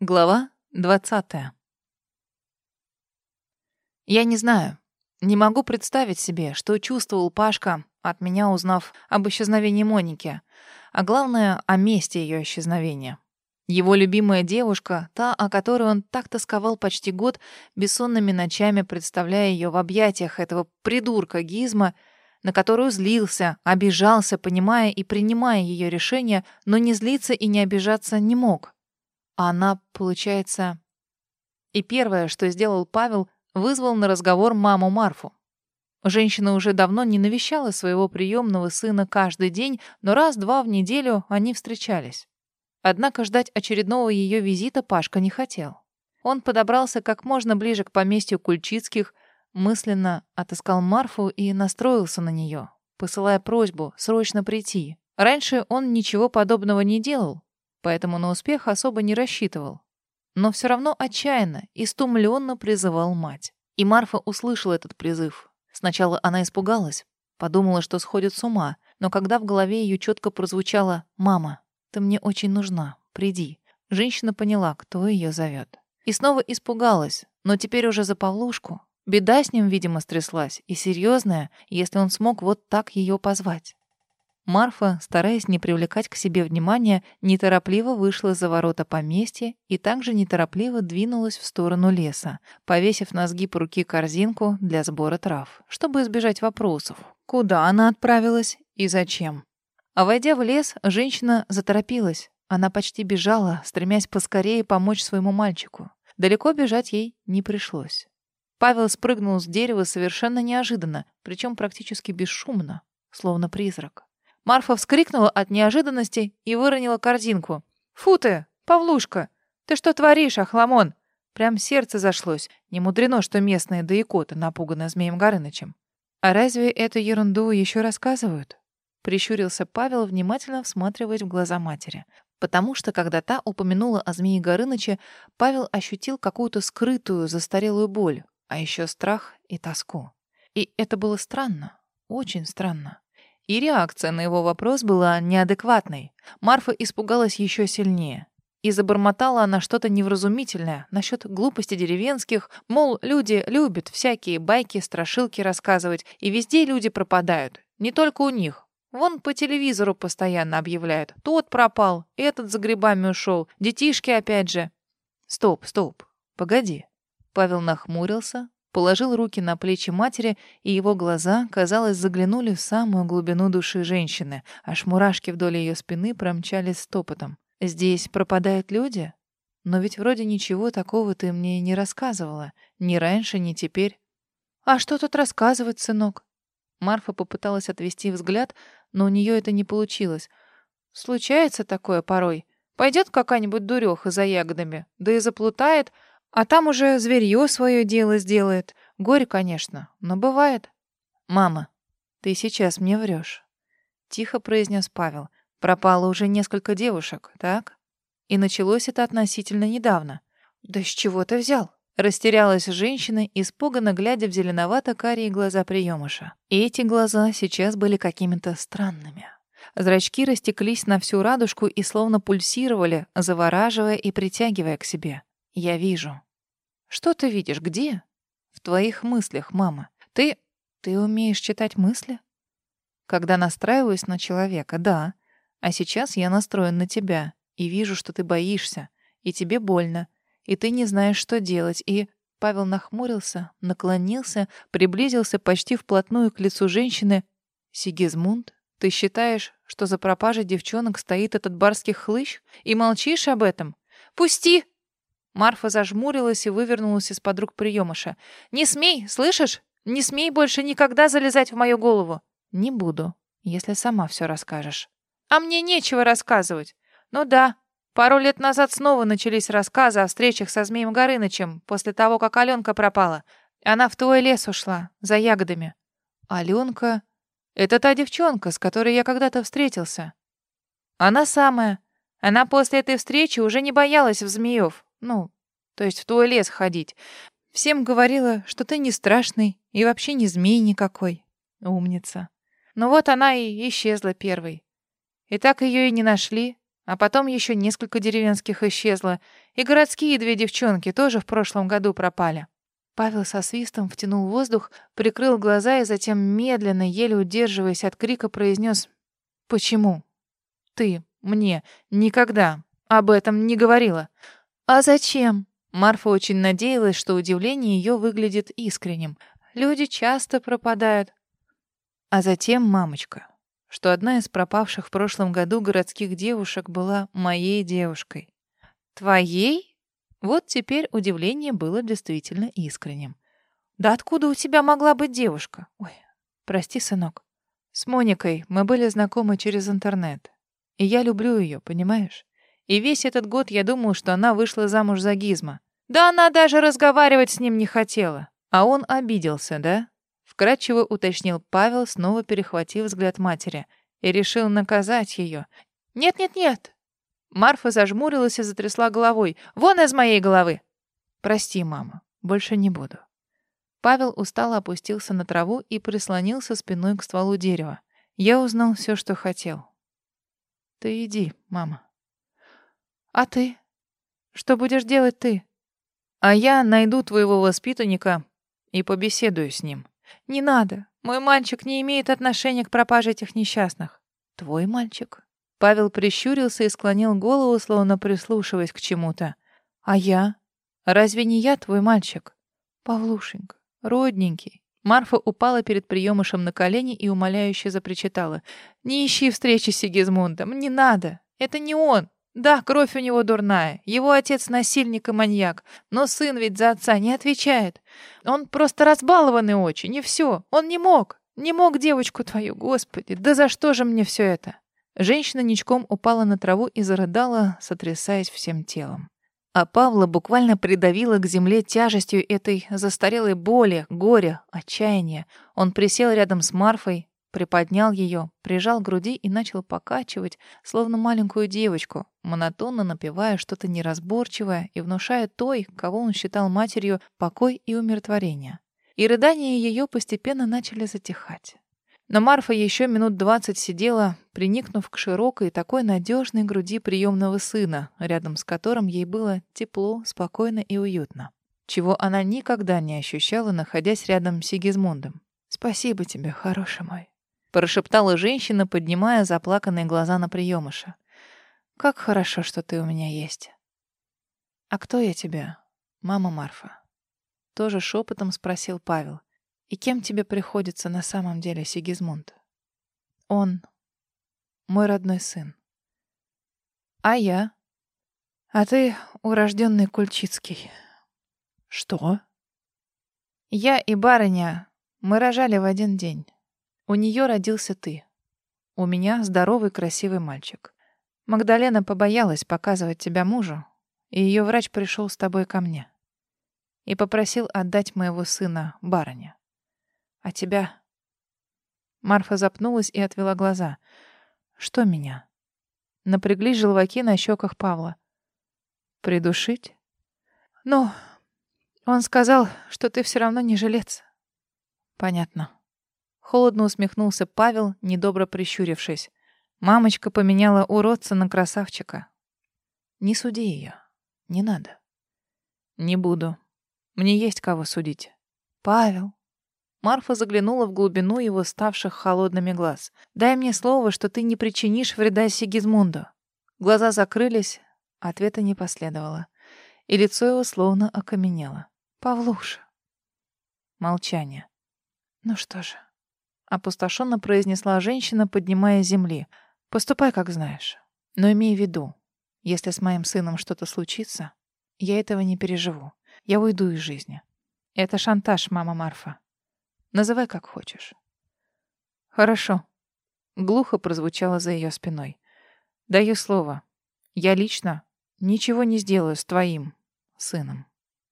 Глава двадцатая. Я не знаю, не могу представить себе, что чувствовал Пашка, от меня узнав об исчезновении Моники, а главное, о месте ее исчезновения. Его любимая девушка, та, о которой он так тосковал почти год, бессонными ночами представляя ее в объятиях этого придурка Гизма, на которую злился, обижался, понимая и принимая ее решение, но не злиться и не обижаться не мог. А она, получается... И первое, что сделал Павел, вызвал на разговор маму Марфу. Женщина уже давно не навещала своего приемного сына каждый день, но раз-два в неделю они встречались. Однако ждать очередного ее визита Пашка не хотел. Он подобрался как можно ближе к поместью Кульчицких, мысленно отыскал Марфу и настроился на нее, посылая просьбу срочно прийти. Раньше он ничего подобного не делал, поэтому на успех особо не рассчитывал. Но все равно отчаянно, истумленно призывал мать. И Марфа услышала этот призыв. Сначала она испугалась, подумала, что сходит с ума, но когда в голове ее четко прозвучало «Мама, ты мне очень нужна, приди», женщина поняла, кто ее зовет. И снова испугалась, но теперь уже за Павлушку. Беда с ним, видимо, стряслась, и серьезная, если он смог вот так ее позвать. Марфа, стараясь не привлекать к себе внимания, неторопливо вышла за ворота поместья и также неторопливо двинулась в сторону леса, повесив на сгиб руки корзинку для сбора трав, чтобы избежать вопросов. Куда она отправилась и зачем? А войдя в лес, женщина заторопилась. Она почти бежала, стремясь поскорее помочь своему мальчику. Далеко бежать ей не пришлось. Павел спрыгнул с дерева совершенно неожиданно, причем практически бесшумно, словно призрак. Марфа вскрикнула от неожиданности и выронила корзинку. «Фу ты, Павлушка! Ты что творишь, Ахламон?» Прям сердце зашлось. Не мудрено, что местные да икоты напуганы Змеем Горынычем. «А разве эту ерунду еще рассказывают?» Прищурился Павел, внимательно всматриваясь в глаза матери. Потому что, когда та упомянула о Змее Горыныче, Павел ощутил какую-то скрытую, застарелую боль, а еще страх и тоску. И это было странно, очень странно. И реакция на его вопрос была неадекватной. Марфа испугалась еще сильнее. И забормотала она что-то невразумительное насчет глупости деревенских, мол, люди любят всякие байки, страшилки рассказывать, и везде люди пропадают, не только у них. Вон по телевизору постоянно объявляют. Тот пропал, этот за грибами ушел, детишки опять же. Стоп, стоп, погоди. Павел нахмурился, положил руки на плечи матери, и его глаза, казалось, заглянули в самую глубину души женщины, аж мурашки вдоль ее спины промчались стопотом. «Здесь пропадают люди? Но ведь вроде ничего такого ты мне не рассказывала. Ни раньше, ни теперь». «А что тут рассказывать, сынок?» Марфа попыталась отвести взгляд, но у нее это не получилось. «Случается такое порой. Пойдет какая-нибудь дуреха за ягодами, да и заплутает, а там уже зверье свое дело сделает. Горе, конечно, но бывает. «Мама, ты сейчас мне врешь», — тихо произнес Павел. «Пропало уже несколько девушек, так? И началось это относительно недавно». «Да с чего ты взял?» Растерялась женщина, испуганно глядя в зеленовато-карие глаза приемыша. И эти глаза сейчас были какими-то странными. Зрачки растеклись на всю радужку и словно пульсировали, завораживая и притягивая к себе. Я вижу. Что ты видишь? Где? В твоих мыслях, мама. Ты... Ты умеешь читать мысли? Когда настраиваюсь на человека, да. А сейчас я настроен на тебя и вижу, что ты боишься, и тебе больно, и ты не знаешь, что делать, и... Павел нахмурился, наклонился, приблизился почти вплотную к лицу женщины. «Сигизмунд, ты считаешь, что за пропажей девчонок стоит этот барский хлыщ? И молчишь об этом? Пусти!» Марфа зажмурилась и вывернулась из-под рук приемыша. «Не смей, слышишь? Не смей больше никогда залезать в мою голову!» «Не буду, если сама все расскажешь». «А мне нечего рассказывать. Ну да, пару лет назад снова начались рассказы о встречах со Змеем Горынычем после того, как Аленка пропала. Она в твой лес ушла, за ягодами». «Аленка? Это та девчонка, с которой я когда-то встретился». «Она самая. Она после этой встречи уже не боялась в змеев. Ну, то есть в твой лес ходить. Всем говорила, что ты не страшный и вообще не змей никакой. Умница. Но вот она и исчезла первой. И так ее и не нашли. А потом еще несколько деревенских исчезло. И городские две девчонки тоже в прошлом году пропали. Павел со свистом втянул воздух, прикрыл глаза и затем медленно, еле удерживаясь от крика, произнес «Почему? Ты мне никогда об этом не говорила». «А зачем?» Марфа очень надеялась, что удивление ее выглядит искренним. Люди часто пропадают. А затем мамочка что одна из пропавших в прошлом году городских девушек была моей девушкой. Твоей? Вот теперь удивление было действительно искренним. Да откуда у тебя могла быть девушка? Ой, прости, сынок. С Моникой мы были знакомы через интернет. И я люблю ее, понимаешь? И весь этот год я думал, что она вышла замуж за Гизма. Да она даже разговаривать с ним не хотела. А он обиделся, да? Вкратчиво уточнил Павел, снова перехватив взгляд матери, и решил наказать ее. «Нет-нет-нет!» Марфа зажмурилась и затрясла головой. «Вон из моей головы!» «Прости, мама, больше не буду». Павел устало опустился на траву и прислонился спиной к стволу дерева. Я узнал все, что хотел. «Ты иди, мама». «А ты? Что будешь делать ты?» «А я найду твоего воспитанника и побеседую с ним». «Не надо. Мой мальчик не имеет отношения к пропаже этих несчастных». «Твой мальчик?» Павел прищурился и склонил голову, словно прислушиваясь к чему-то. «А я? Разве не я твой мальчик?» «Павлушенька, родненький». Марфа упала перед приемышем на колени и умоляюще запричитала. «Не ищи встречи с Сигизмундом, не надо. Это не он. Да, кровь у него дурная. Его отец насильник и маньяк. Но сын ведь за отца не отвечает. Он просто разбалованный очень, и все. Он не мог. Не мог девочку твою, господи. Да за что же мне все это? Женщина ничком упала на траву и зарыдала, сотрясаясь всем телом. А Павла буквально придавила к земле тяжестью этой застарелой боли, горя, отчаяния. Он присел рядом с Марфой, приподнял ее, прижал к груди и начал покачивать, словно маленькую девочку, монотонно напевая что-то неразборчивое и внушая той, кого он считал матерью, покой и умиротворение. И рыдания ее постепенно начали затихать. Но Марфа еще минут двадцать сидела, приникнув к широкой, такой надежной груди приемного сына, рядом с которым ей было тепло, спокойно и уютно, чего она никогда не ощущала, находясь рядом с Сигизмундом. «Спасибо тебе, хороший мой», прошептала женщина, поднимая заплаканные глаза на приемыша. Как хорошо, что ты у меня есть. А кто я тебе, мама Марфа? Тоже шепотом спросил Павел. И кем тебе приходится на самом деле Сигизмунд? Он мой родной сын. А я? А ты урожденный Кульчицкий. Что? Я и барыня, мы рожали в один день. У нее родился ты. У меня здоровый, красивый мальчик. Магдалена побоялась показывать тебя мужу, и ее врач пришел с тобой ко мне и попросил отдать моего сына барыне. А тебя... Марфа запнулась и отвела глаза. Что меня? Напряглись желваки на щеках Павла. Придушить? Ну, он сказал, что ты все равно не жилец. Понятно. Холодно усмехнулся Павел, недобро прищурившись. Мамочка поменяла уродца на красавчика. Не суди ее. Не надо. Не буду. Мне есть кого судить. Павел. Марфа заглянула в глубину его ставших холодными глаз. Дай мне слово, что ты не причинишь вреда Сигизмунду. Глаза закрылись, ответа не последовало. И лицо его словно окаменело. Павлуша. Молчание. Ну что же опустошенно произнесла женщина, поднимая земли. Поступай, как знаешь. Но имей в виду, если с моим сыном что-то случится, я этого не переживу. Я уйду из жизни. Это шантаж, мама Марфа. Называй как хочешь. Хорошо. Глухо прозвучало за ее спиной. Даю слово. Я лично ничего не сделаю с твоим сыном.